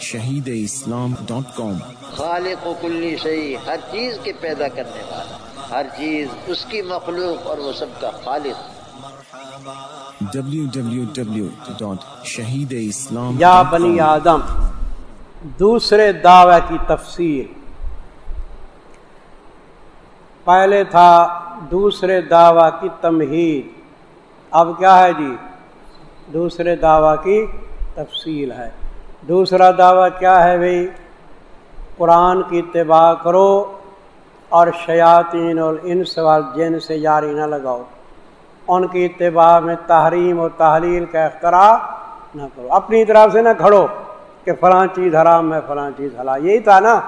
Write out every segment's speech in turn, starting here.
شہید اسلام ڈاٹ کام۔ خالق و کلی شہی ہر چیز کے پیدا کرنے والا ہر چیز اس کی مخلوق اور وہ سب کا خالق۔ شہید اسلام یا بنی آدم دوسرے دعوے کی تفسیر۔ پہلے تھا دوسرے دعوی کی تمہید۔ اب کیا ہے جی؟ دوسرے دعوی کی تفصیل ہے۔ دوسرا دعویٰ کیا ہے بھائی قرآن کی اتباع کرو اور شیاطین اور ان سوال جن سے جاری نہ لگاؤ۔ ان کی اتباع میں تحریم و تحلیل کا اختراع نہ کرو۔ اپنی طرف سے نہ کھڑو کہ فلاں چیز حرام ہے، فلاں چیز حلال۔ یہی تھا نا؟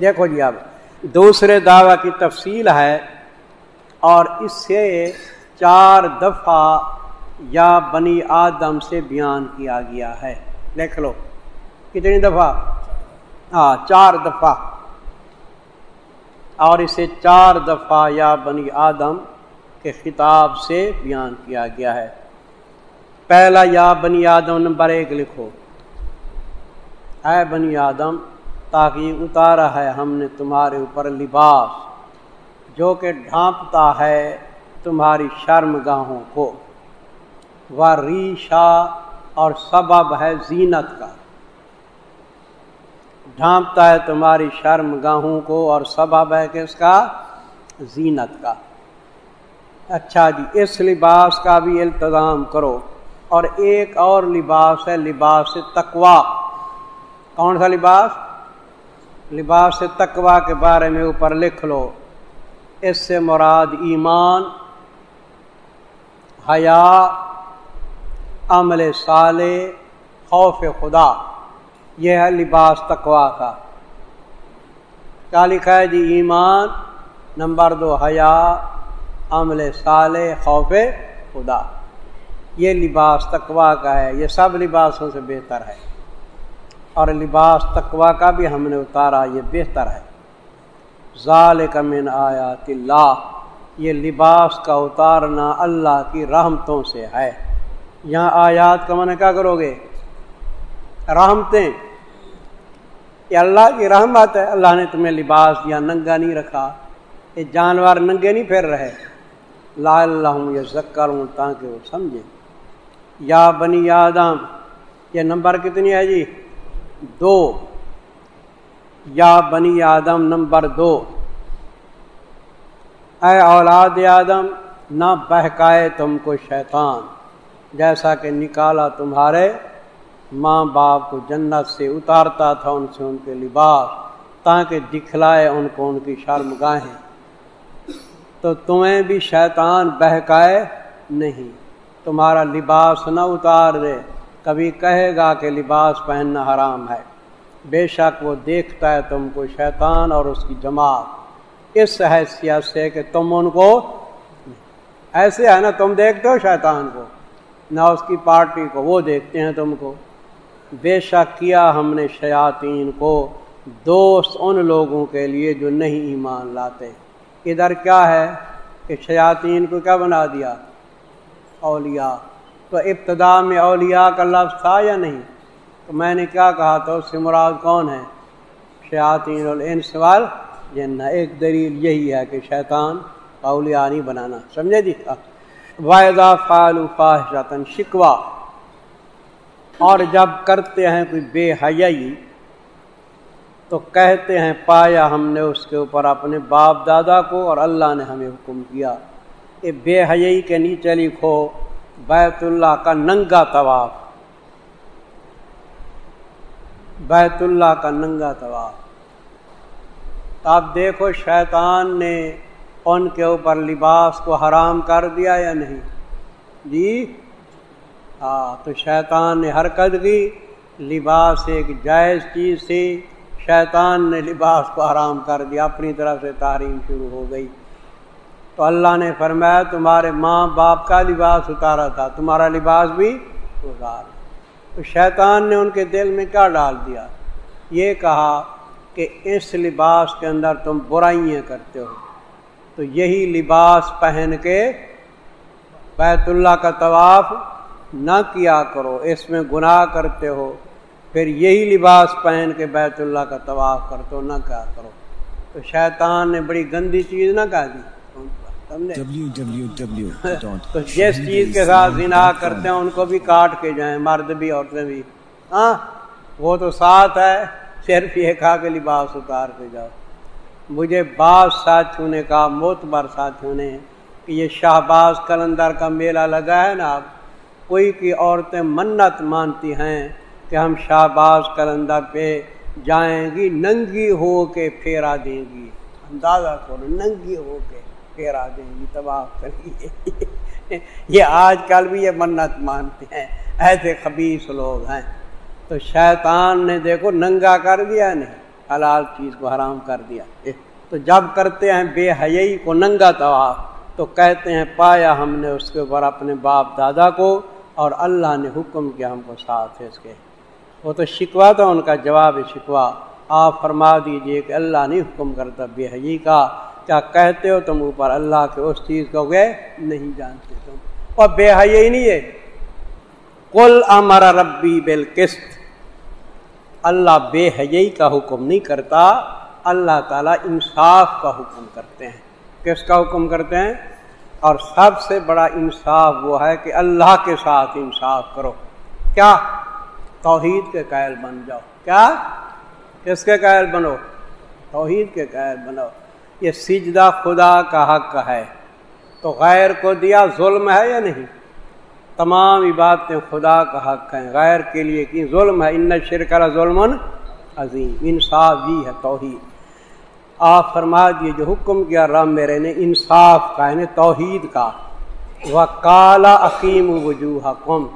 دیکھو جی اب، دوسرے دعوی کی تفصیل ہے اور اس سے چار دفعہ یا بنی آدم سے بیان کیا گیا ہے۔ لکھ لو۔ کتنی دفعہ؟ ہاں چار دفعہ۔ اور اسے چار دفعہ یا بنی آدم کے خطاب سے بیان کیا گیا ہے۔ پہلا یا بنی آدم نمبر ایک لکھو۔ اے بنی آدم، تاکہ اتارا ہے ہم نے تمہارے اوپر لباس، جو کہ ڈھانپتا ہے تمہاری شرم گاہوں کو۔ وہ ریشا اور سبب ہے زینت کا۔ ڈھانپتا ہے تمہاری شرم گاہوں کو اور سبب ہے کس کا زینت کا۔ اچھا جی اس لباس کا بھی التظام کرو۔ اور ایک اور لباس ہے، لباس تقوا کون سا لباس؟ لباس تقوا کے بارے میں اوپر لکھ لو۔ اس سے مراد ایمان، حیا، عمل صالح، خوف خدا۔ یہ ہے لباس تقوا کا۔ کیا لکھا ہے جی ایمان، نمبر دو، حیا، عمل صالح، خوف خدا۔ یہ لباس تقوا کا ہے، یہ سب لباسوں سے بہتر ہے۔ اور لباس تقوا کا بھی ہم نے اتارا، یہ بہتر ہے۔ ظال من آیات اللہ، یہ لباس کا اتارنا اللہ کی رحمتوں سے ہے۔ یہاں آیات کا من کیا کرو گے؟ رحمتیں۔ یہ اللہ کی رحمت ہے، اللہ نے تمہیں لباس دیا، ننگا نہیں رکھا۔ یہ جانور ننگے نہیں پھر رہے۔ لا اللہ ہوں یہ زکر ہوں تاکہ وہ سمجھے یا بنی آدم، یہ نمبر کتنی ہے جی؟ دو۔ یا بنی آدم، نمبر دو۔ اے اولاد آدم، نہ بہکائے تم کو شیطان، جیسا کہ نکالا تمہارے ماں باپ کو جنت سے اتارتا تھا ان سے ان کے لباس، تاکہ دکھلائے ان کو ان کی شرم گاہیں۔ تو تمہیں بھی شیطان بہکائے نہیں، تمہارا لباس نہ اتار دے۔ کبھی کہے گا کہ لباس پہننا حرام ہے۔ بے شک وہ دیکھتا ہے تم کو شیطان اور اس کی جماعت۔ اس حیثیت سے کہ تم ان کو ایسے ہے نا، تم دیکھتے ہو شیطان کو، نہ اس کی پارٹی کو، وہ دیکھتے ہیں تم کو۔ بے شک کیا ہم نے شیاطین کو دوست ان لوگوں کے لیے جو نہیں ایمان لاتے۔ ادھر کیا ہے کہ شیاطین کو کیا بنا دیا؟ اولیاء۔ تو ابتدا میں اولیاء کا لفظ تھا یا نہیں؟ تو میں نے کیا کہا تو اس سے مراد کون ہے؟ شیاطین اور سوال جن ایک دلیل یہی ہے کہ شیطان اولیاء نہیں بنانا۔ سمجھے جی؟ واحدہ فعال فاحشتن شکوا اور جب کرتے ہیں کوئی بے حیائی، تو کہتے ہیں، پایا ہم نے اس کے اوپر اپنے باپ دادا کو اور اللہ نے ہمیں حکم کیا۔ یہ بے حیائی کے نیچے لکھو، بیت اللہ کا ننگا طواف۔ بیت اللہ کا ننگا طواف۔ آپ دیکھو شیطان نے ان کے اوپر لباس کو حرام کر دیا یا نہیں؟ جی؟ ہاں تو شیطان نے حرکت کی لباس ایک جائز چیز تھی۔ شیطان نے لباس کو حرام کر دیا، اپنی طرف سے تعریم شروع ہو گئی۔ تو اللہ نے فرمایا، تمہارے ماں باپ کا لباس اتارا تھا، تمہارا لباس بھی اتار تو شیطان نے ان کے دل میں کیا ڈال دیا؟ یہ کہا کہ اس لباس کے اندر تم برائیاں کرتے ہو۔ تو یہی لباس پہن کے بیت اللہ کا طواف نہ کیا کرو اس میں گناہ کرتے ہو۔ پھر یہی لباس پہن کے بیت اللہ کا طواف کر تو نہ کیا کرو۔ تو شیطان نے بڑی گندی چیز نہ کہا دی۔ تو جس چیز کے ساتھ زنا کرتے ہیں ان کو بھی کاٹ کے جائیں مرد بھی عورتیں بھی۔ ہاں وہ تو ساتھ ہے صرف یہ کھا کے لباس اتار کے جاؤ۔ مجھے بعض ساتھیوں نے کہا موتبر ساتھیوں نے کہ یہ شہباز کلندر کا میلہ لگا ہے نا کوئی کی عورتیں منت مانتی ہیں کہ ہم شہباز کلندر پہ جائیں گی، ننگی ہو کے پھیرا دیں گی۔ اندازہ کرو، ننگی ہو کے پھیرا دیں گی، تباہ کریں یہ آج کل بھی یہ منت مانتے ہیں، ایسے خبیص لوگ ہیں۔ تو شیطان نے دیکھو ننگا کر دیا نہیں، حلال چیز کو حرام کر دیا۔ تو جب کرتے ہیں بے حیائی کو ننگا طواف تو کہتے ہیں پایا ہم نے اس کے اوپر اپنے باپ دادا کو اور اللہ نے حکم کیا ہم کو ساتھ ہے اس کے۔ وہ تو شکوا تھا، ان کا جواب شکوا آپ فرما دیجیے کہ اللہ نہیں حکم کرتا، بے حیی کا۔ کیا کہتے ہو تم اوپر اللہ کے اس چیز کو؟ گئے نہیں جانتے تم۔ اور بے حیی نہیں ہے۔ کل امر ربی بالکست اللہ بے حیی کا حکم نہیں کرتا، اللہ تعالیٰ انصاف کا حکم کرتے ہیں۔ کس کا حکم کرتے ہیں؟ اور سب سے بڑا انصاف وہ ہے کہ اللہ کے ساتھ انصاف کرو۔ کیا؟ توحید کے قائل بن جاؤ۔ کیا؟ کس کے قائل بنو؟ توحید کے قائل بنو۔ یہ سجدہ خدا کا حق ہے۔ تو غیر کو دیا ظلم ہے یا نہیں؟ تمام عبادتیں خدا کا حق ہیں۔ غیر کے لیے کی ظلم ہے؟ ان شرکر ظلم عظیم۔ انصاف بھی ہے توحید۔ آپ فرما دیے، جو حکم کیا رام میرے نے، انصاف کا یعنی توحید کا۔ وہ کالا عقیم وجوہ قم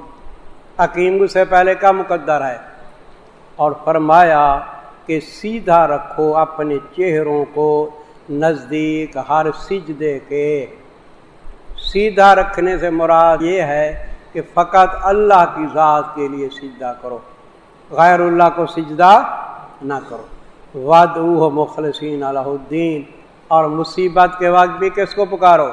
عقیم سے پہلے کا مقدر ہے؟ اور فرمایا کہ سیدھا رکھو اپنے چہروں کو نزدیک ہر سجدے کے۔ سیدھا رکھنے سے مراد یہ ہے کہ فقط اللہ کی ذات کے لیے سجدہ کرو۔ غیر اللہ کو سجدہ نہ کرو۔ واد مخلصین علیہ الدین اور مصیبت کے وقت بھی کس کو پکارو؟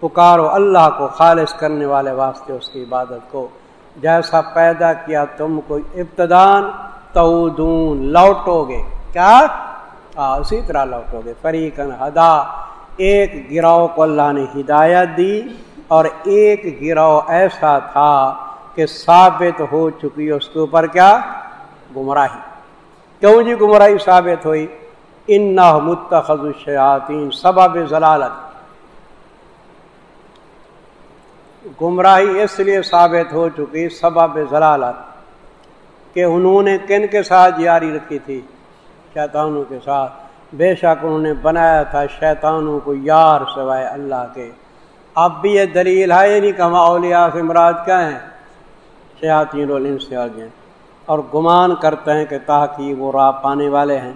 پکارو اللہ کو، خالص کرنے والے واسطے اس کی عبادت کو۔ جیسا پیدا کیا تم کو ابتدان، تودون لوٹو گے کیا اسی طرح لوٹو گے فریقن ہدا۔ ایک گراؤ کو اللہ نے ہدایت دی اور ایک گروہ ایسا تھا کہ ثابت ہو چکی اس کے اوپر کیا؟ گمراہی۔ کیوں جی گمراہی ثابت ہوئی۔ ان نہ متخذ الشیاطین سبب ضلالت۔ گمراہی اس لیے ثابت ہو چکی سبب ضلالت کہ انہوں نے کن کے ساتھ جاری رکھی تھی؟ شیطانوں کے ساتھ۔ بے شک انہوں نے بنایا تھا شیطانوں کو یار سوائے اللہ کے۔ اب بھی یہ دلیل ہے نہیں کہ اولیاء سے مراد کیا ہیں؟ شیاطین الانس سے آگے اور گمان کرتے ہیں کہ تاکہ وہ راہ پانے والے ہیں۔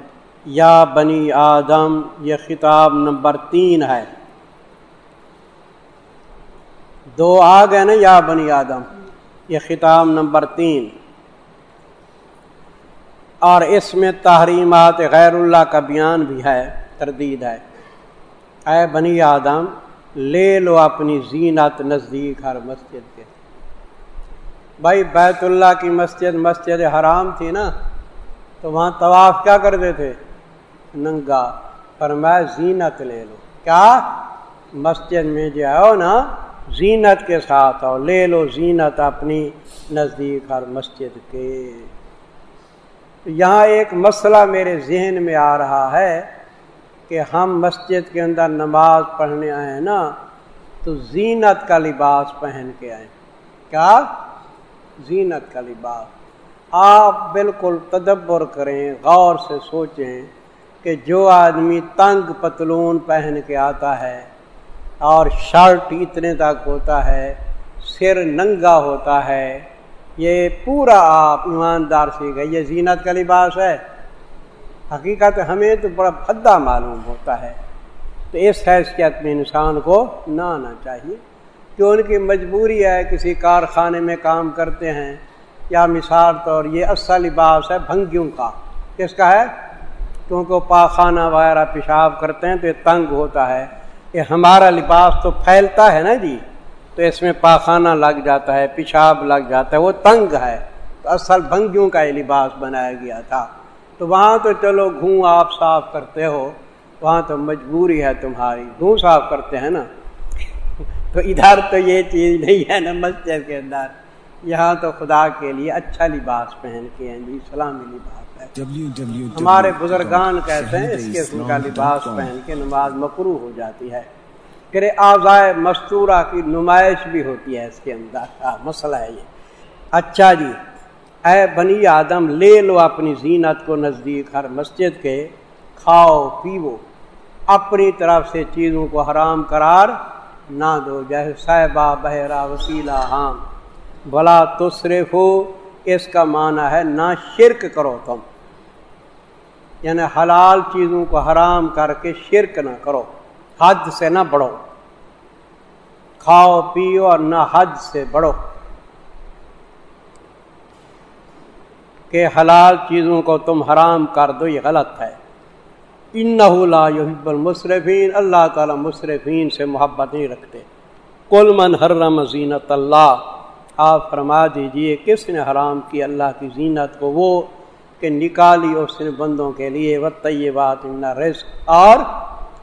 یا بنی آدم، یہ خطاب نمبر تین ہے۔ دو آ گئے نا، یا بنی آدم؟ یہ خطاب نمبر تین۔ اور اس میں تحریمات غیر اللہ کا بیان بھی ہے، تردید ہے۔ اے بنی آدم، لے لو اپنی زینت نزدیک ہر مسجد۔ بھائی بیت اللہ کی مسجد مسجد حرام تھی نا، تو وہاں طواف کیا کرتے تھے ننگا پر میں زینت لے لو۔ کیا؟ مسجد میں جو آؤ نا، زینت کے ساتھ آؤ، لے لو زینت اپنی نزدیک ہر مسجد کے۔ یہاں ایک مسئلہ میرے ذہن میں آ رہا ہے کہ ہم مسجد کے اندر نماز پڑھنے آئے نا، تو زینت کا لباس پہن کے آئے۔ کیا؟ زینت کا لباس۔ آپ بالکل تدبر کریں، غور سے سوچیں کہ جو آدمی تنگ پتلون پہن کے آتا ہے اور شرٹ اتنے تک ہوتا ہے، سر ننگا ہوتا ہے، یہ پورا آپ ایماندار سے گئے یہ زینت کا لباس ہے۔ حقیقت ہمیں تو بڑا بھدا معلوم ہوتا ہے۔ تو اس حیثیت میں انسان کو نہ آنا چاہیے۔ کہ ان کی مجبوری ہے کسی کارخانے میں کام کرتے ہیں، یا مثال طور یہ اصل لباس ہے بھنگیوں کا۔ کس کا ہے؟ کیونکہ پاخانہ وغیرہ پیشاب کرتے ہیں تو یہ تنگ ہوتا ہے۔ یہ ہمارا لباس تو پھیلتا ہے نا جی تو اس میں پاخانہ لگ جاتا ہے، پیشاب لگ جاتا ہے، وہ تنگ ہے۔ تو اصل بھنگیوں کا یہ لباس بنایا گیا تھا۔ تو وہاں تو چلو گھوں آپ صاف کرتے ہو، وہاں تو مجبوری ہے تمہاری۔ گھوں صاف کرتے ہیں نا۔ تو ادھر تو یہ چیز نہیں ہے نا مسجد کے اندر۔ یہاں تو خدا کے لیے اچھا لباس پہن کے ہیں جی سلامی لباس ہے۔ ہمارے بزرگان کہتے ہیں اس قسم کا لباس پہن کے نماز مکرو ہو جاتی ہے۔ پھر آزائے مستورہ کی نمائش بھی ہوتی ہے اس کے اندر۔ مسئلہ ہے یہ۔ اچھا جی اے بنی آدم لے لو اپنی زینت کو نزدیک ہر مسجد کے کھاؤ پیو اپنی طرف سے چیزوں کو حرام قرار نہ دو جیسے صاحبہ بہرا وسیلہ حام بلا تو صرف ہو اس کا معنی ہے نہ شرک کرو تم۔ یعنی حلال چیزوں کو حرام کر کے شرک نہ کرو، حد سے نہ بڑھو۔ کھاؤ، پیو اور نہ حد سے بڑھو۔ کہ حلال چیزوں کو تم حرام کر دو، یہ غلط ہے۔ لا یحب المصرفین اللہ تعالیٰ مصرفین سے محبت نہیں رکھتے۔ کل من حرم زینت اللہ۔ آپ فرما دیجیے، کس نے حرام کی اللہ کی زینت کو؟ وہ کہ نکالی اس نے بندوں کے لیے و طیبات ان رزق اور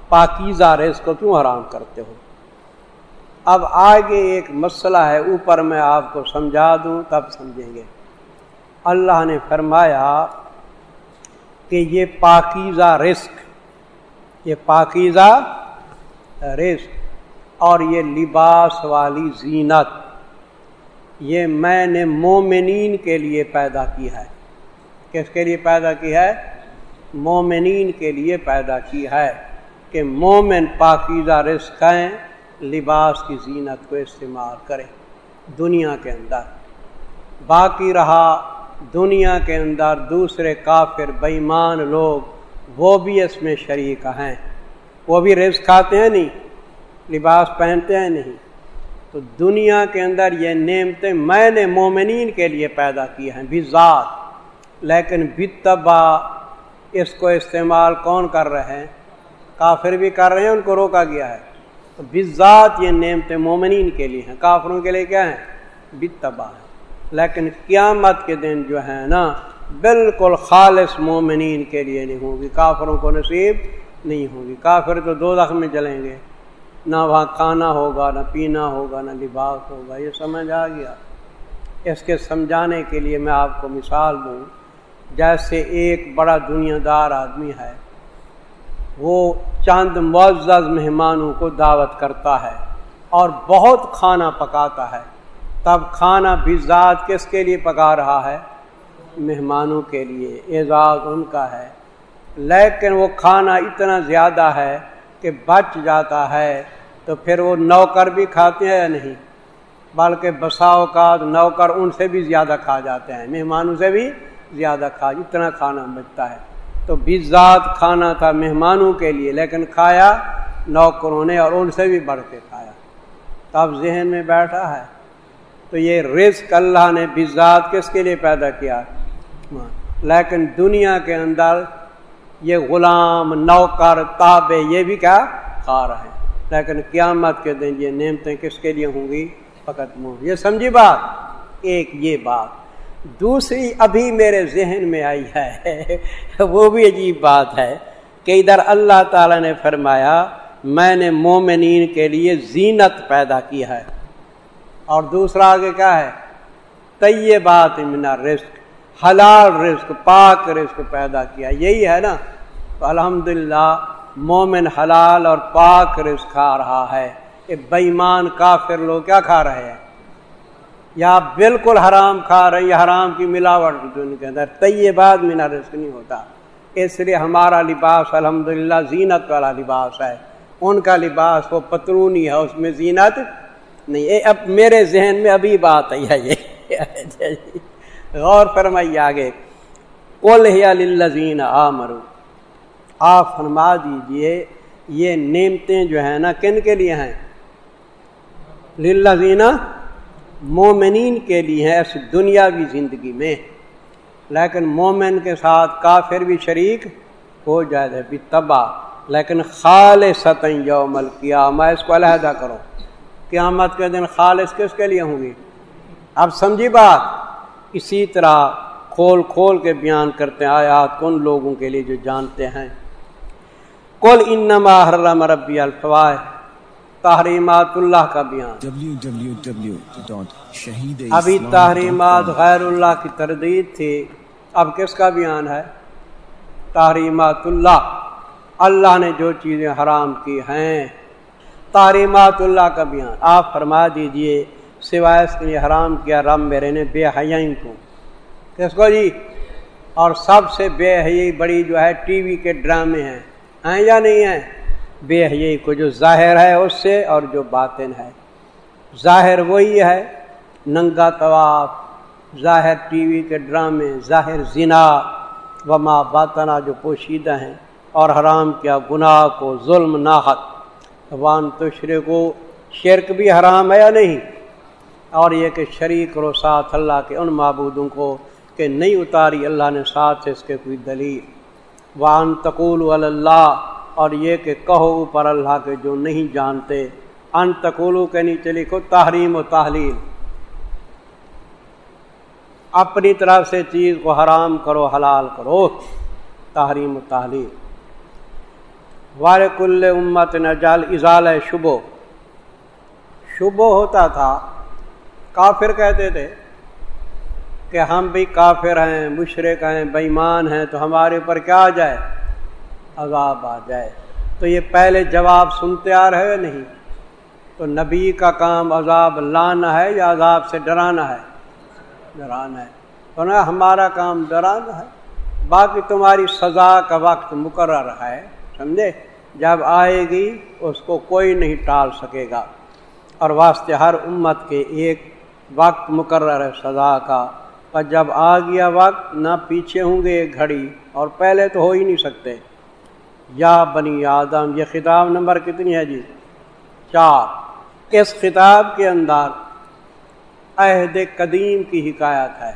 پاکیزہ رزق کو کیوں حرام کرتے ہو؟ اب آگے ایک مسئلہ ہے، اوپر میں آپ کو سمجھا دوں، تب سمجھیں گے۔ اللہ نے فرمایا کہ یہ پاکیزہ رزق یہ پاکیزہ رزق اور یہ لباس والی زینت، یہ میں نے مومنین کے لیے پیدا کی ہے۔ کس کے لیے پیدا کی ہے؟ مومنین کے لیے پیدا کی ہے کہ مومن پاکیزہ رسکیں لباس کی زینت کو استعمال کرے دنیا کے اندر۔ باقی رہا دنیا کے اندر دوسرے کافر بےمان لوگ وہ بھی اس میں شریک ہیں۔ وہ بھی رزق کھاتے ہیں نہیں، لباس پہنتے ہیں نہیں۔ تو دنیا کے اندر یہ نعمتیں میں نے مومنین کے لیے پیدا کی ہیں بذات لیکن بتبا اس کو استعمال کون کر رہے ہیں؟ کافر بھی کر رہے ہیں، ان کو روکا گیا ہے۔ تو بذات یہ نعمتیں مومنین کے لیے ہیں۔ کافروں کے لیے کیا ہیں؟ بتبا ہے لیکن قیامت کے دن جو ہے نا بالکل خالص مومنین کے لیے نہیں ہوگی، کافروں کو نصیب نہیں ہوگی۔ کافر تو دو دخ میں جلیں گے۔ نہ وہاں کھانا ہوگا، نہ پینا ہوگا، نہ لباس ہوگا، یہ سمجھ آ گیا۔ اس کے سمجھانے کے لیے میں آپ کو مثال دوں، جیسے ایک بڑا دنیا دار آدمی ہے، وہ چند معزز مہمانوں کو دعوت کرتا ہے اور بہت کھانا پکاتا ہے۔ تب کھانا بھی ذات کس کے لیے پکا رہا ہے؟ مہمانوں کے لیے اعزاز ان کا ہے۔ لیکن وہ کھانا اتنا زیادہ ہے کہ بچ جاتا ہے، تو پھر وہ نوکر بھی کھاتے ہیں یا نہیں؟ بلکہ بسا اوقات نوکر ان سے بھی زیادہ کھا جاتے ہیں، مہمانوں سے بھی زیادہ کھا، اتنا کھانا بچتا ہے۔ تو بزاد کھانا تھا مہمانوں کے لیے، لیکن کھایا نوکروں نے اور ان سے بھی بڑھ کے کھایا۔ تب ذہن میں بیٹھا ہے۔ تو یہ رزق اللہ نے بزاد کس کے لیے پیدا کیا؟ لیکن دنیا کے اندر یہ غلام، نوکر تابے یہ بھی کیا؟ کھا رہے ہیں۔ لیکن قیامت کے دن یہ نعمتیں کس کے لیے ہوں گی؟ فقط منہ یہ سمجھی بات؟ ایک یہ بات۔ دوسری ابھی میرے ذہن میں آئی ہے، وہ بھی عجیب بات ہے کہ ادھر اللہ تعالی نے فرمایا، میں نے مومنین کے لیے زینت پیدا کی ہے۔ اور دوسرا آگے کیا ہے؟ طیب بات رزق حلال رزق، پاک رزق پیدا کیا۔ یہی ہے نا۔ تو الحمد مومن حلال اور پاک رزق کھا رہا ہے۔ کہ بےمان کافر لوگ کیا کھا رہے ہیں؟ یا بالکل حرام کھا رہے ہیں حرام کی ملاوٹ ان کے اندر طیب بات مینا رزق نہیں ہوتا۔ اس لیے ہمارا لباس الحمد للہ زینت والا لباس ہے۔ ان کا لباس وہ پترونی ہے، اس میں زینت نہیں۔ اب میرے ذہن میں ابھی بات آئی ہے۔ یہ غور فرمائیے آگے۔ للذین آمرو آپ فرما دیجیے، یہ نعمتیں جو ہیں نا، کن کے لیے ہیں؟ للذین مومنین کے لیے ہیں اس دنیاوی زندگی میں۔ لیکن مومن کے ساتھ کافر بھی شریک ہو جائے بھی تباہ۔ لیکن خالص یوم القیامہ، اس کو علیحدہ کرو۔ قیامت کے دن خالص کس کے لیے ہوں گی اب سمجھی بات۔ اسی طرح کھول کھول کے بیان کرتے ہیں آیات ان لوگوں کے لیے جو جانتے ہیں۔ کل انما حرم ربی الفوائے تحریمات اللہ کا بیان۔ ابھی تحریمات غیر اللہ کی تردید تھی اب کس کا بیان ہے؟ تحریمات اللہ۔ اللہ نے جو چیزیں حرام کی ہیں تحریمات اللہ کا بیان۔ آپ فرما دیجیے سوائے اس کے لیے حرام کیا رم میرے نے بے حیائی کو۔ کس کو جی اور سب سے بے حیائی بڑی جو ہے ٹی وی کے ڈرامے ہیں۔ ہیں یا نہیں ہیں؟ بے حیائی کو جو ظاہر ہے اس سے اور جو باطن ہے۔ ظاہر وہی ہے، ننگا طواف، ظاہر ٹی وی کے ڈرامے، ظاہر زنا، وما باطنا جو پوشیدہ ہیں۔ اور حرام کیا، گناہ کو، ظلم ناحت وان تشرے کو شرک بھی حرام ہے یا نہیں؟ اور یہ کہ شریک رو ساتھ اللہ کے ان معبودوں کو کہ نہیں اتاری، اللہ نے ساتھ سے اس کے کوئی دلیل۔ وان تقول اللہ اور یہ کہ کہو اوپر اللہ کے جو نہیں جانتے۔ ان تقولو کے نیچے لکھو، تحریم و تحلیل۔ اپنی طرف سے چیز کو حرام کرو، حلال کرو۔ تحریم و تحلیل۔ وار کل امت نجال ازال شبو شبو ہوتا تھا کافر کہتے تھے کہ ہم بھی کافر ہیں، مشرق ہیں بےمان ہیں، تو ہمارے اوپر کیا آ جائے؟ عذاب آ جائے۔ تو یہ پہلے جواب سنتے آ رہے نہیں؟ تو نبی کا کام عذاب لانا ہے یا عذاب سے ڈرانا ہے؟ ڈرانا ہے۔ تو نا ہمارا کام ڈرانا ہے۔ باقی تمہاری سزا کا وقت مقرر ہے، سمجھے؟ جب آئے گی، اس کو کوئی نہیں ٹال سکے گا۔ اور واسطے ہر امت کے ایک وقت مقرر ہے سزا کا۔ اور جب آ گیا وقت، نہ پیچھے ہوں گے گھڑی، اور پہلے تو ہو ہی نہیں سکتے۔ یا بنی آدم، یہ خطاب نمبر کتنی ہے جی؟ چار۔ اس خطاب کے اندر عہد قدیم کی حکایت ہے۔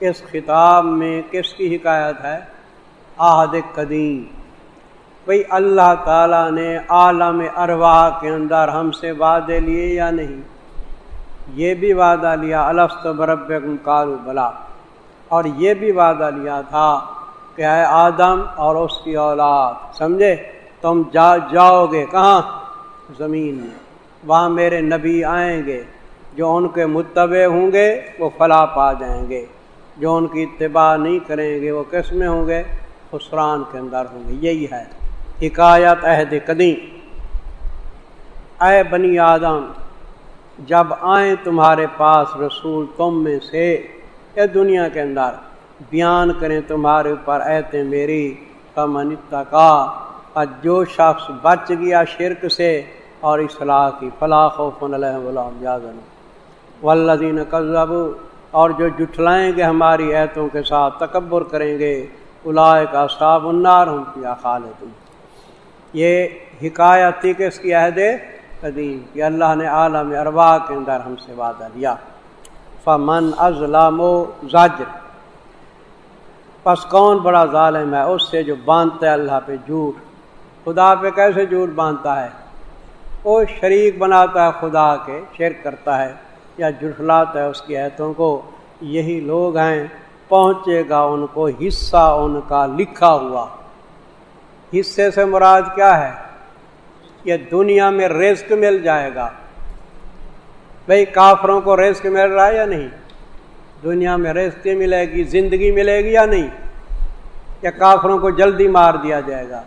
اس خطاب میں کس کی حکایت ہے؟ عہد قدیم۔ بھئی اللہ تعالیٰ نے عالم ارواح کے اندر ہم سے وعدے لیے یا نہیں؟ یہ بھی وعدہ لیا، الفت برب کارو بلا اور یہ بھی وعدہ لیا تھا کہ اے آدم اور اس کی اولاد، سمجھے؟ تم جا، جاؤ گے کہاں؟ زمین میں۔ وہاں میرے نبی آئیں گے۔ جو ان کے متبع ہوں گے، وہ فلاں پا جائیں گے۔ جو ان کی اتباع نہیں کریں گے، وہ کس میں ہوں گے؟ خسران کے اندر ہوں گے۔ یہی ہے۔ حکایت عہد قدیم۔ اے بنی آدم جب آئیں تمہارے پاس رسول تم میں سے یا دنیا کے اندر، بیان کریں تمہارے اوپر ایتے میری کمن کا اور جو شخص بچ گیا شرک سے، اور اصلاح کی فلاح و فن الحمد ولدین قزب اور جو جٹلائیں گے ہماری ایتوں کے ساتھ، تکبر کریں گے الائے کا صاف النار ہوں کیا خالد یہ حکایت تھی کہ اس کی عہد قدیم کہ اللہ نے عالم اروا کے اندر ہم سے وعدہ لیا۔ فمن ازلام و زاجر پس کون بڑا ظالم ہے اس سے جو باندھتا ہے اللہ پہ جھوٹ۔ خدا پہ کیسے جھوٹ باندھتا ہے؟ وہ شریک بناتا ہے خدا کے، شرک کرتا ہے یا جھٹلاتا ہے اس کی ایتوں کو۔ یہی لوگ ہیں، پہنچے گا ان کو حصہ، ان کا لکھا ہوا۔ حصے سے مراد کیا ہے؟ یہ دنیا میں رزق مل جائے گا۔ بھائی کافروں کو رزق مل رہا ہے یا نہیں؟ دنیا میں رزق ملے گی، زندگی ملے گی یا نہیں؟ یا کافروں کو جلدی مار دیا جائے گا؟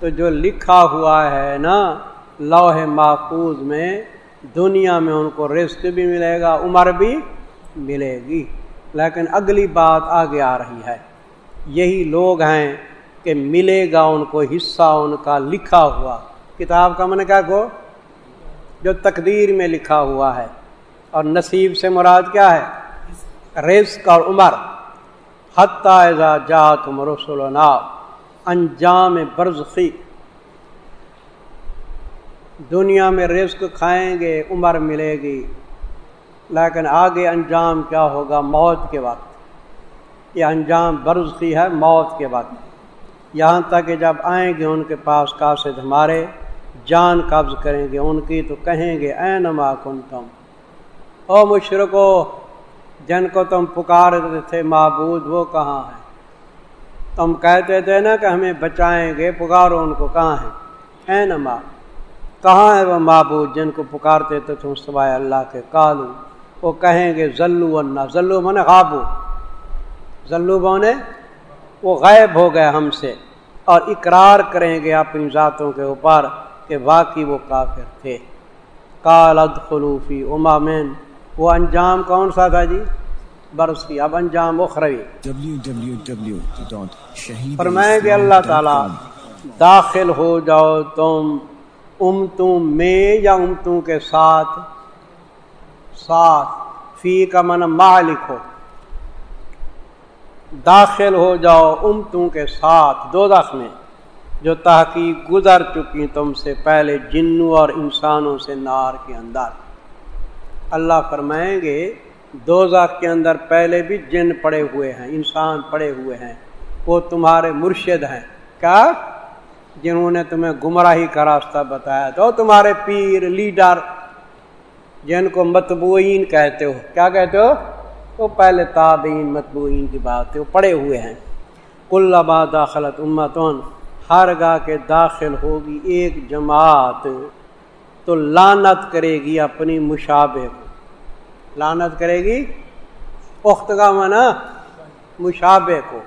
تو جو لکھا ہوا ہے نا لوہ محفوظ میں دنیا میں ان کو رزق بھی ملے گا، عمر بھی ملے گی۔ لیکن اگلی بات آگے آ رہی ہے۔ یہی لوگ ہیں کہ ملے گا ان کو حصہ ان کا لکھا ہوا۔ کتاب کا من کیا کو جو تقدیر میں لکھا ہوا ہے، اور نصیب سے مراد کیا ہے؟ رزق اور عمر۔ حتیٰ جا تم رسول انجام برزخی۔ دنیا میں رزق کھائیں گے، عمر ملے گی۔ لیکن آگے انجام کیا ہوگا؟ موت کے وقت۔ یہ انجام برزخی ہے، موت کے وقت۔ یہاں تک کہ جب آئیں گے ان کے پاس کاشت ہمارے جان قبض کریں گے، ان کی تو کہیں گے اے نما کن تم او مشرقو جن کو تم پکارتے تھے، معبود وہ کہاں ہے تم کہتے تھے نا کہ ہمیں بچائیں گے، پکارو ان کو، کہاں ہے اے نما کہاں ہے وہ معبود جن کو پکارتے تھے تم سوائے اللہ کے؟ کالو وہ کہیں گے، ذلو اللہ ذلو من غابو۔ ذلو بونے وہ غائب ہو گئے ہم سے اور اقرار کریں گے اپنی ذاتوں کے اوپر۔ کہ واقعی وہ کافر تھے۔ کالد خلوفی امامین۔ وہ انجام کون سا تھا جی؟ برسی اب انجام اخروی۔ فرمائیں گے اللہ تعالی داخل ہو جاؤ تم امتوں میں یا امتوں کے ساتھ۔ ساتھ فی کا من مالک ہو۔ داخل ہو جاؤ امتوں کے ساتھ دو دخ میں۔ جو تحقیق گزر چکی تم سے پہلے جنوں اور انسانوں سے نار کے اندر۔ اللہ فرمائیں گے دو کے اندر پہلے بھی جن پڑے ہوئے ہیں، انسان پڑے ہوئے ہیں، وہ تمہارے مرشد ہیں۔ کیا؟ جنہوں نے تمہیں گمراہی کا راستہ بتایا تو تمہارے پیر، لیڈر، جن کو متبوئین کہتے ہو۔ کیا کہتے ہو؟ وہ پہلے تابعین متبوئین کی بات ہے، وہ پڑے ہوئے ہیں۔ کل آباد داخلت امتون۔ ہر گاہ کے داخل ہوگی ایک جماعت، تو لانت کرے گی اپنی مشابے کو۔ لانت کرے گی؟ پخت کا منا مشابے کو۔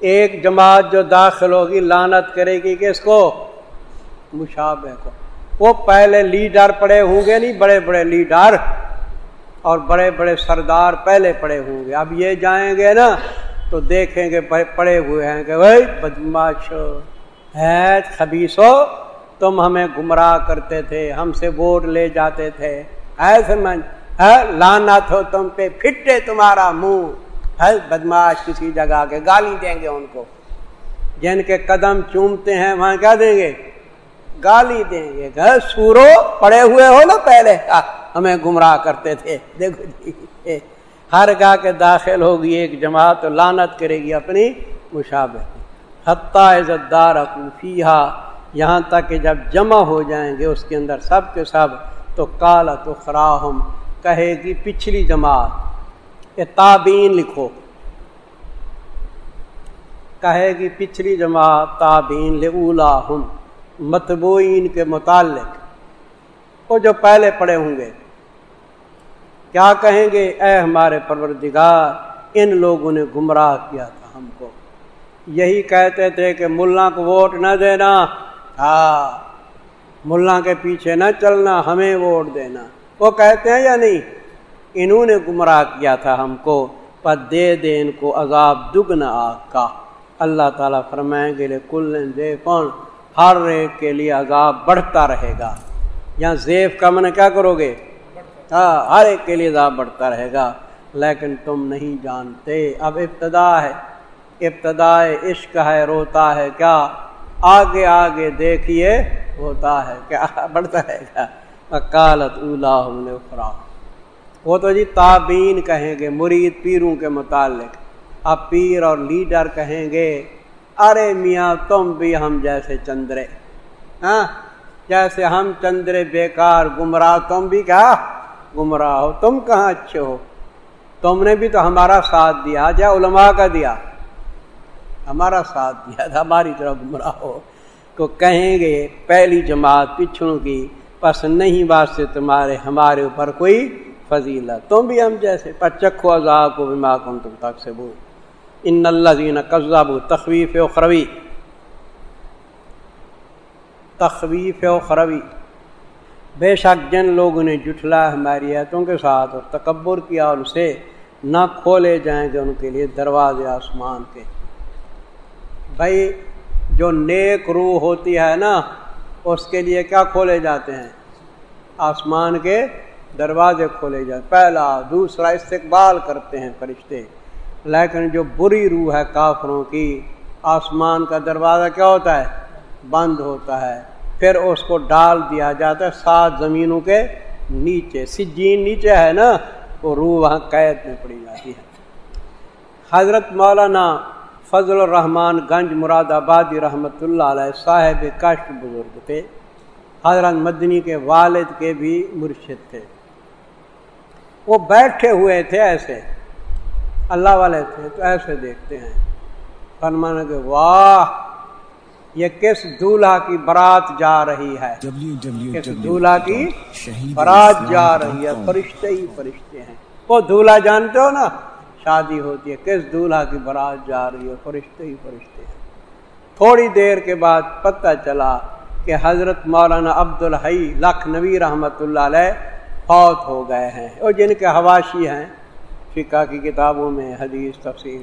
ایک جماعت جو داخل ہوگی لانت کرے گی کس کو؟ مشابے کو۔ وہ پہلے لیڈر پڑے ہوں گے نہیں، بڑے بڑے لیڈر اور بڑے بڑے سردار پہلے پڑے ہوں گے۔ اب یہ جائیں گے نا تو دیکھیں گے، پڑے ہوئے ہیں کہ بھائی بدماش ہے خبیصو تم ہمیں گمراہ کرتے تھے، ہم سے ووٹ لے جاتے تھے۔ ایسے من لانت ہو تم پہ، پھٹے تمہارا منہ۔ ہے بدماش کسی جگہ کے گالی دیں گے ان کو۔ جن کے قدم چومتے ہیں، وہاں کیا دیں گے؟ گالی دیں گے۔ سورو پڑے ہوئے ہو نا پہلے۔ ہمیں گمراہ کرتے تھے۔ دیکھو جی۔ ہر گاہ کے داخل ہوگی، ایک جماعت لانت کرے گی اپنی مشابہ حتیٰ عزت دار فیحا یہاں تک کہ جب جمع ہو جائیں گے اس کے اندر سب کے سب، تو کالا تو خراہم کہے گی پچھلی جماعت یہ تابین لکھو۔ کہے گی پچھلی جماعت تابین لولا ہم متبوئین کے متعلق۔ وہ جو پہلے پڑے ہوں گے کیا کہیں گے؟ اے ہمارے پروردگار، ان لوگوں نے گمراہ کیا تھا ہم کو۔ یہی کہتے تھے کہ ملا کو ووٹ نہ دینا۔ ہاں ملا کے پیچھے نہ چلنا، ہمیں ووٹ دینا۔ وہ کہتے ہیں یا نہیں؟ انہوں نے گمراہ کیا تھا ہم کو۔ پر دے دے ان کو عذاب دگنا آگ کا۔ اللہ تعالیٰ فرمائیں گے کل دے کون ہر ایک کے لیے عذاب بڑھتا رہے گا۔ یہاں زیف کا من کیا کرو گے؟ ہاں ہر ایک کے لیے عذاب بڑھتا رہے گا، لیکن تم نہیں جانتے۔ اب ابتدا ہے، ابتدا عشق ہے، روتا ہے۔ کیا آگے آگے دیکھیے، ہوتا ہے۔ کیا بڑھتا رہے گا۔ اکالت اولا وہ تو جی تابین کہیں گے، مرید پیروں کے متعلق۔ اب پیر اور لیڈر کہیں گے، ارے میاں، تم بھی ہم جیسے چندرے۔ ہاں جیسے ہم چندرے بیکار گمراہ، تم بھی کیا؟ گمراہ ہو۔ تم کہاں اچھے ہو؟ تم نے بھی تو ہمارا ساتھ دیا جا علماء کا دیا۔ ہمارا ساتھ دیا تھا، ہماری طرف گمراہ ہو۔ تو کہیں گے، پہلی جماعت پچھڑوں کی، پس نہیں واسطے تمہارے، ہمارے اوپر کوئی فضیلت۔ تم بھی ہم جیسے۔ پچکو عذاب کو بھی کن تم تک سے بو ان اللہ زین قزاب تخویف و خروی تخویف و خروی بے شک جن لوگوں نے جٹلا ہماری ایتوں کے ساتھ اور تکبر کیا ان سے، نہ کھولے جائیں گے ان کے لیے دروازے آسمان کے۔ بھائی، جو نیک روح ہوتی ہے نا، اس کے لیے کیا کھولے جاتے ہیں؟ آسمان کے دروازے کھولے جاتے پہلا، دوسرا، استقبال کرتے ہیں فرشتے۔ لیکن جو بری روح ہے کافروں کی، آسمان کا دروازہ کیا ہوتا ہے؟ بند ہوتا ہے۔ پھر اس کو ڈال دیا جاتا ہے سات زمینوں کے نیچے۔ سجین نیچے ہے نا وہ روح وہاں قید میں پڑی جاتی ہے۔ حضرت مولانا فضل الرحمان گنج مراد آبادی رحمۃ اللہ علیہ صاحب کشت بزرگ تھے۔ حضرت مدنی کے والد کے بھی مرشد تھے۔ وہ بیٹھے ہوئے تھے ایسے۔ اللہ والے تھے تو ایسے دیکھتے ہیں۔ فرمانا کہ واہ! یہ کس دولہا کی برات جا رہی ہے؟ کس دولہا کی برات جا رہی ہے؟ فرشتے ہی فرشتے ہیں۔ وہ دولہا جانتے ہو نا؟ شادی ہوتی ہے کس دولہا کی برات جا رہی ہے؟ فرشتے ہی فرشتے ہیں۔ تھوڑی دیر کے بعد پتہ چلا کہ حضرت مولانا عبد الحی لکھ نبی رحمۃ اللہ علیہ فوت ہو گئے ہیں۔ اور جن کے حواشی ہیں فقہ کی کتابوں میں حدیث تفصیل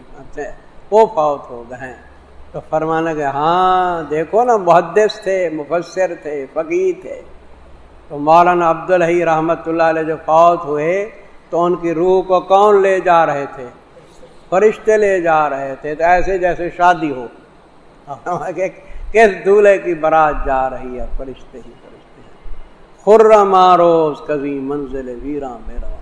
وہ فوت ہو گئے ہیں۔ تو فرمانا کہ ہاں دیکھو نا، محدث تھے، مفسر تھے فقیر تھے۔ تو مولانا عبد الحی رحمۃ اللہ علیہ جو فوت ہوئے، تو ان کی روح کو کون لے جا رہے تھے؟ فرشتے لے جا رہے تھے۔ تو ایسے جیسے شادی ہو۔ کس دولہے کی برات جا رہی ہے؟ فرشتے ہی فرشتے ہیں۔ خر ماروز کبھی منزل ویرا میرا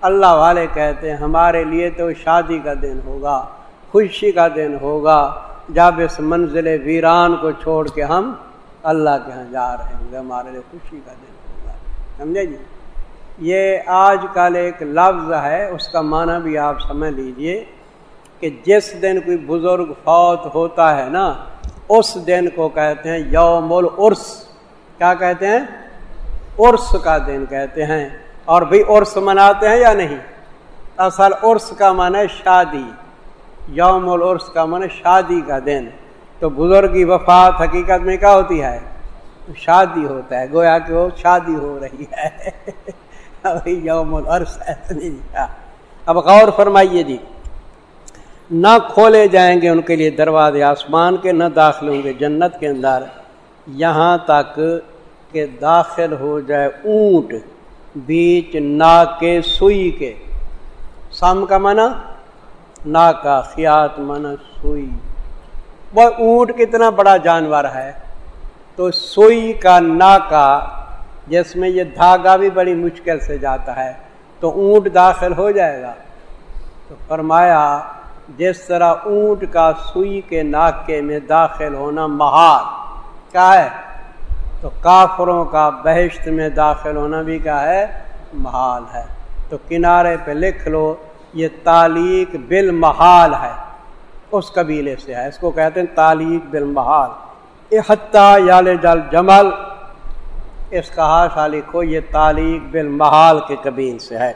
اللہ والے کہتے ہیں، ہمارے لیے تو شادی کا دن ہوگا، خوشی کا دن ہوگا۔ جب اس منزل ویران کو چھوڑ کے ہم اللہ کے ہاں جا رہے ہوں گے ہمارے لیے خوشی کا دن ہوگا۔ سمجھے جی؟ یہ آج کل ایک لفظ ہے، اس کا معنی بھی آپ سمجھ لیجیے کہ جس دن کوئی بزرگ فوت ہوتا ہے نا، اس دن کو کہتے ہیں یوم العرس۔ کیا کہتے ہیں؟ عرس کا دن کہتے ہیں۔ اور بھی عرس مناتے ہیں یا نہیں؟ اصل عرس کا معنی شادی۔ یوم العرس کا من شادی کا دن۔ تو بزرگ کی وفات حقیقت میں کیا ہوتی ہے؟ شادی ہوتا ہے۔ گویا کہ وہ شادی ہو رہی ہے۔ یوم العرس اب غور فرمائیے جی۔ نہ کھولے جائیں گے ان کے لیے دروازے آسمان کے، نہ داخل ہوں گے جنت کے اندر۔ یہاں تک کہ داخل ہو جائے اونٹ بیچ نا کے سوئی کے۔ سم کا منع نا کا خیات من سوئی۔ وہ اونٹ کتنا بڑا جانور ہے، تو سوئی کا ناکا جس میں یہ دھاگا بھی بڑی مشکل سے جاتا ہے، تو اونٹ داخل ہو جائے گا۔ تو فرمایا، جس طرح اونٹ کا سوئی کے ناکے میں داخل ہونا محال کیا ہے؟ تو کافروں کا بہشت میں داخل ہونا بھی کیا ہے؟ محال ہے۔ تو کنارے پہ لکھ لو یہ تعلیق بالمحال ہے۔ اس قبیلے سے ہے۔ اس کو کہتے ہیں تعلیق بالمحال۔ احتیٰ یال جل جمل، اس کا ہاشا لکھو یہ تعلیق بالمحال کے قبیل سے ہے۔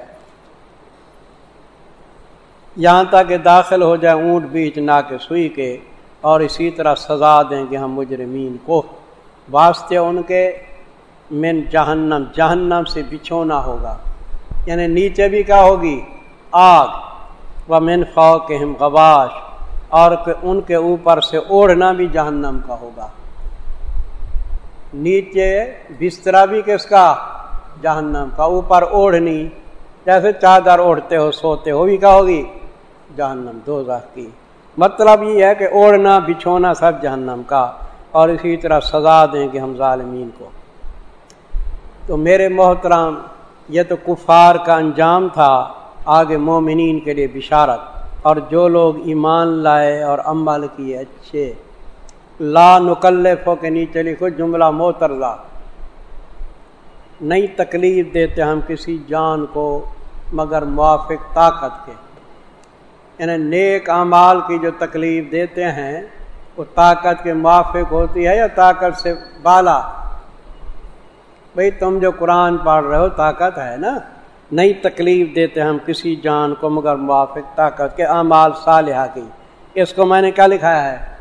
یہاں تک کہ داخل ہو جائے اونٹ بیچ نہ کے سوئی کے، اور اسی طرح سزا دیں گے ہم مجرمین کو۔ واسطے ان کے من جہنم جہنم سے بچھونا ہوگا۔ یعنی نیچے بھی کیا ہوگی؟ آگ و من خو کے ہم غباش اور ان کے اوپر سے اوڑھنا بھی جہنم کا ہوگا۔ نیچے بسترا بھی کس کا؟ جہنم کا۔ اوپر اوڑھنی، جیسے چادر اوڑھتے ہو، سوتے ہو بھی کیا ہوگی جہنم دو کی۔ مطلب یہ ہے کہ اوڑھنا، بچھونا سب جہنم کا۔ اور اسی طرح سزا دیں گے ہم ظالمین کو۔ تو میرے محترام یہ تو کفار کا انجام تھا۔ آگے مومنین کے لیے بشارت۔ اور جو لوگ ایمان لائے اور عمل کیے اچھے۔ لا نکلفوں کے نیچے لکھو جملہ موترزہ نئی تکلیف دیتے ہم کسی جان کو، مگر موافق طاقت کے۔ یعنی نیک اعمال کی جو تکلیف دیتے ہیں، وہ طاقت کے موافق ہوتی ہے یا طاقت سے بالا؟ بھئی تم جو قرآن پڑھ رہے ہو، طاقت ہے نا؟ نئی تکلیف دیتے ہم کسی جان کو، مگر موافق طاقت کے اعمال صالحہ کی۔ اس کو میں نے کیا لکھایا ہے؟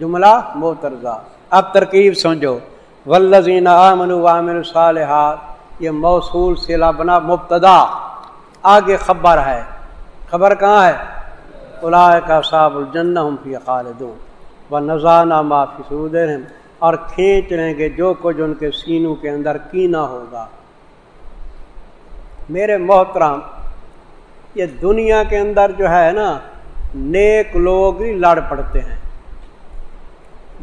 جملہ موترزہ اب ترکیب سمجھو۔ ولزین عامن وامن صالحات یہ موصول سلا بنا مبتدا۔ آگے خبر ہے۔ خبر کہاں ہے؟ اللہ کا صاب الجن فی خالدون۔ و نذانہ معافی سود اور کھینچ لیں گے جو کچھ ان کے سینوں کے اندر کینا ہوگا۔ میرے محترام یہ دنیا کے اندر جو ہے نا، نیک لوگ بھی لڑ پڑتے ہیں۔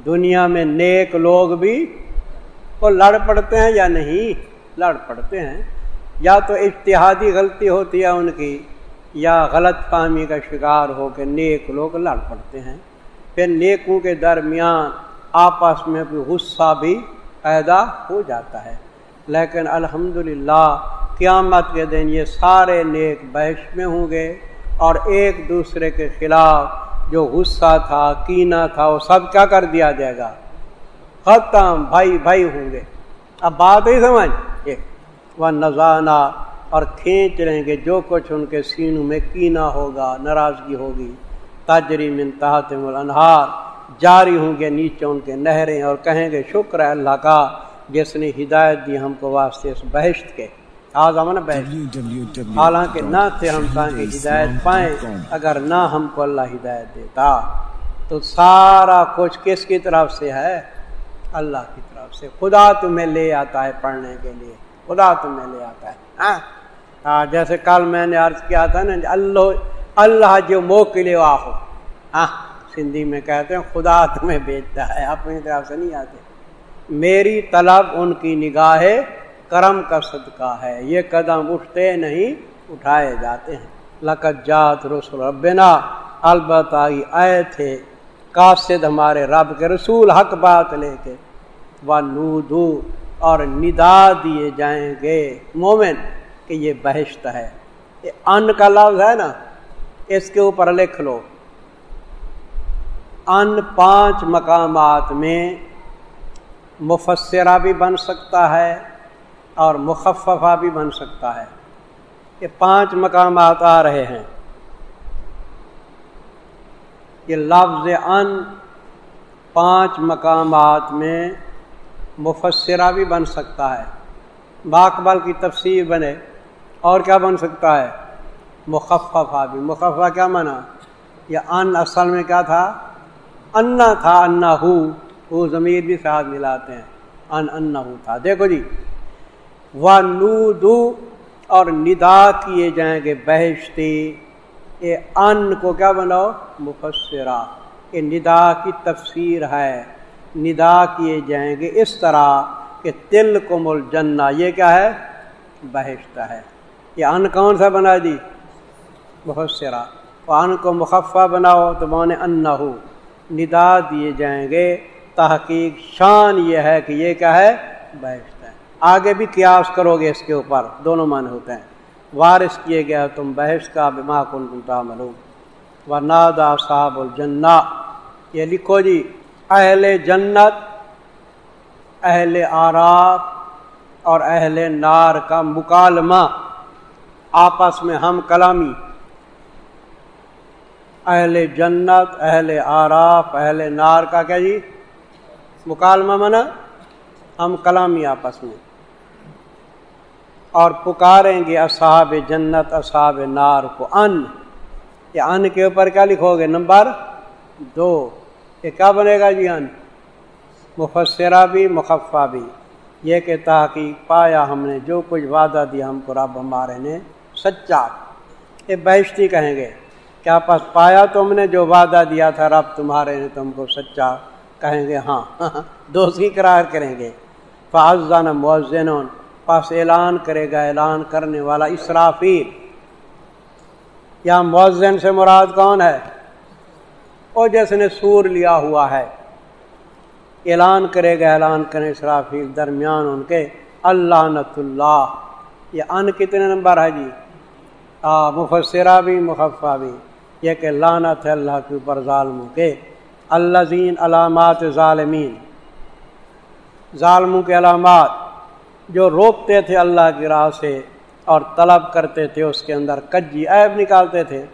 دنیا میں نیک لوگ بھی وہ لڑ پڑتے ہیں یا نہیں، لڑ پڑتے ہیں۔ یا تو اتحادی غلطی ہوتی ہے ان کی، یا غلط فہمی کا شکار ہو کے نیک لوگ لڑ پڑتے ہیں۔ پھر نیکوں کے درمیان آپس میں کوئی غصہ بھی پیدا ہو جاتا ہے۔ لیکن الحمدللہ قیامت کے دن یہ سارے نیک بحث میں ہوں گے اور ایک دوسرے کے خلاف جو غصہ تھا کینا تھا، وہ سب کیا کر دیا جائے گا؟ ختم، بھائی بھائی ہوں گے۔ اب بات ہی سمجھ؟ وہ نذانہ اور کھینچ رہیں گے، جو کچھ ان کے سینوں میں کینا ہوگا، ناراضگی ہوگی۔ تاجری من تحت الانہار۔ جاری ہوں گے نیچے ان کے نہریں اور کہیں گے، شکر ہے اللہ کا، جس نے ہدایت دی ہم کو واسطے اس بحشت کے۔ حالانکہ نہ تھے ہم کہ ہدایت پائیں اگر نہ ہم کو اللہ ہدایت دیتا تو سارا کچھ کس کی طرف سے ہے؟ اللہ کی طرف سے۔ خدا تمہیں لے آتا ہے پڑھنے کے لیے۔ خدا تمہیں لے آتا ہے ہاں, ہاں، جیسے کل میں نے عرض کیا تھا نا اللہ اللہ جو موکلے آہو ہاں سندھی میں کہتے ہیں خدا تمہیں بیچتا ہے اپنی طرف سے نہیں آتے۔ میری طلب ان کی نگاہ کرم کا صدقہ ہے۔ یہ قدم اٹھتے نہیں، اٹھائے جاتے ہیں۔ لقت جات رسول ربنا، البتہ آئے تھے قاصد ہمارے رب کے رسول، حق بات لے کے۔ وہ نو اور ندا دیے جائیں گے۔ مومن، کہ یہ بہشت ہے۔ یہ ان کا لفظ ہے نا، اس کے اوپر لکھ لو۔ ان پانچ مقامات میں مفسرہ بھی بن سکتا ہے۔ اور مخففہ بھی بن سکتا ہے یہ پانچ مقامات آ رہے ہیں۔ یہ لفظ ان پانچ مقامات میں مفسرہ بھی بن سکتا ہے۔ باقبال کی تفسیر بنے اور کیا بن سکتا ہے؟ مخففہ بھی۔ مخففہ کیا مانا یہ ان اصل میں کیا تھا؟ انا تھا، انا ہو۔ وہ ضمیر بھی ساتھ ملاتے ہیں۔ ان انا ہو تھا۔ دیکھو جی وہ نو اور ندا کیے جائیں گے بہشتی۔ یہ ان کو کیا بناؤ؟ مفسرہ۔ یہ ندا کی تفسیر ہے۔ ندا کیے جائیں گے اس طرح کہ تل کو مل جنا یہ کیا ہے؟ بہشت ہے۔ یہ ان کون سا بنا جی مفسرہ۔ ان کو مخفہ بناؤ تو مانے ان ہو ندا دیے جائیں گے۔ تحقیق شان یہ ہے کہ یہ کیا ہے؟ بحث ہے آگے بھی قیاس کرو گے اس کے اوپر، دونوں معنی ہوتے ہیں۔ وارث کیے گیا تم بحث کا بما کن کنتا ملوم و نادا صاحب الجنا یہ لکھو جی اہل جنت، اہل آراف اور اہل نار کا مکالمہ۔ آپس میں ہم کلامی۔ اہل جنت، اہل آراف، اہل نار کا کیا جی؟ مکالمہ منا ہم کلامی آپس میں۔ اور پکاریں گے اصحاب جنت، اصحاب نار کو۔ ان، یہ ان کے اوپر کیا لکھو گے؟ نمبر دو۔ یہ کیا بنے گا جی ان؟ مفسرہ بھی، مخفہ بھی۔ یہ کہ تحقیق پایا ہم نے، جو کچھ وعدہ دیا ہم کو، رب ہمارے نے۔ سچا۔ یہ بہشتی کہیں گے۔ کیا پاس پایا تم نے؟ جو وعدہ دیا تھا، رب تمہارے نے تم کو سچا کہیں گے۔ ہاں۔ دوسری قرار کریں گے۔ فاضان مؤذن پاس اعلان کرے گا، اعلان کرنے والا اسرافیل۔ یا مؤذن سے مراد کون ہے؟ وہ جس نے سور لیا ہوا ہے۔ اعلان کرے گا، اعلان کرے اسرافیل درمیان ان کے۔ اللہ نت اللہ۔ یہ ان کتنے نمبر ہے جی؟ آ، مفسرہ بھی، مخفہ بھی۔ یہ کہ لانت ہے اللہ کے اوپر ظالموں کے۔ اللہ زین علامات ظالمین۔ ظالموں کے علامات۔ جو روکتے تھے اللہ کی راہ سے اور طلب کرتے تھے اس کے اندر کجی عیب نکالتے تھے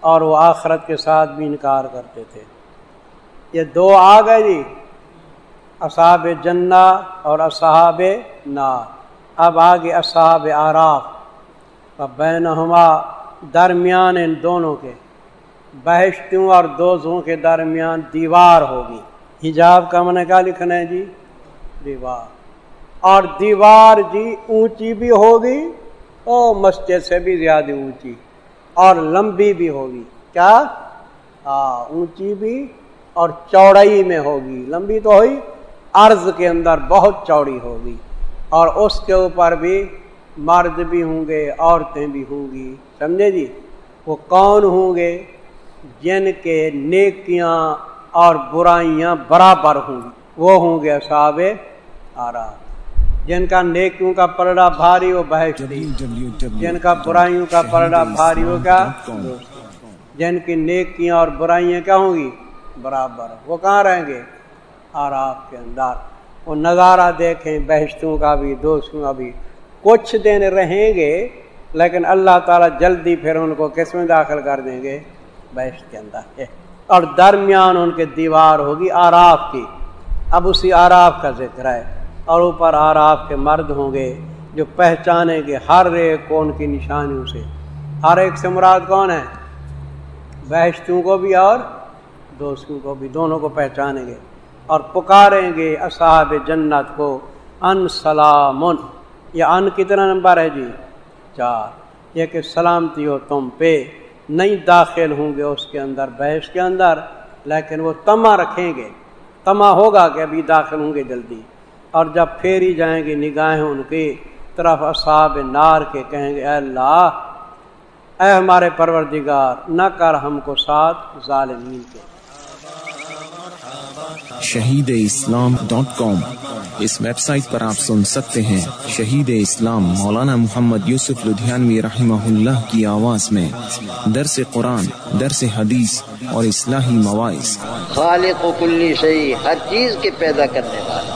اور وہ آخرت کے ساتھ بھی انکار کرتے تھے۔ یہ دو آ گئے جی اصحاب جنا اور اصحاب نار۔ اب آگے اصحاب آراف اب بینہما درمیان ان دونوں کے۔ بحشتوں اور دوزوں کے درمیان دیوار ہوگی۔ حجاب کا من کیا لکھنا ہے جی دیوار۔ اور دیوار جی اونچی بھی ہوگی او مسجد سے بھی زیادہ اونچی اور لمبی بھی ہوگی۔ کیا؟ ہاں اونچی بھی اور چوڑائی میں ہوگی۔ لمبی تو ہوئی، عرض کے اندر بہت چوڑی ہوگی اور اس کے اوپر بھی مرد بھی ہوں گے، عورتیں بھی ہوں گی۔ سمجھے جی؟ وہ کون ہوں گے؟ جن کے نیکیاں اور برائیاں برابر ہوں گی۔ وہ ہوں گے صحاب آرام جن کا نیکیوں کا پلڑا بھاری وہ بہشتی جن کا برائیوں کا پلڑا بھاری ہو، کیا؟ جن کی نیکیاں اور برائیاں کیا ہوں گی؟ برابر۔ وہ کہاں رہیں گے؟ آراف کے اندر۔ وہ نظارہ دیکھیں، بہشتوں کا بھی، دوستوں کا بھی۔ کچھ دن رہیں گے، لیکن اللہ تعالیٰ جلدی پھر ان کو کس میں داخل کر دیں گے، بہشت کے اندر۔ اور درمیان ان کے دیوار ہوگی آراف کی۔ اب اسی آراف کا ذکر ہے۔ اور اوپر آراف کے مرد ہوں گے جو پہچانیں گے ہر ایک کو ان کی نشانیوں سے۔ ہر ایک سے مراد کون ہے؟ بحشتوں کو بھی اور دوستوں کو بھی، دونوں کو پہچانیں گے اور پکاریں گے اصحاب جنت کو۔ ان سلام یہ ان کتنا نمبر ہے جی؟ چار۔ یہ کہ سلامتی ہو تم پہ، نہیں داخل ہوں گے اس کے اندر بحث کے اندر، لیکن وہ تما رکھیں گے۔ تما ہوگا کہ ابھی داخل ہوں گے جلدی۔ اور جب پھیری جائیں گی نگاہیں ان کی طرف اصحاب نار کے کہیں گے اے اللہ اے ہمارے پروردگار نہ کر ہم کو ساتھ ظالمین کے۔ Shaheed Islam dot com. اس ویب سائٹ پر آپ سن سکتے ہیں شہید اسلام مولانا محمد یوسف لدھیانوی رحمہ اللہ کی آواز میں درس قرآن درس حدیث اور اصلاحی مواعث۔ خالق و کلی شہی ہر چیز کے پیدا کرنے والا۔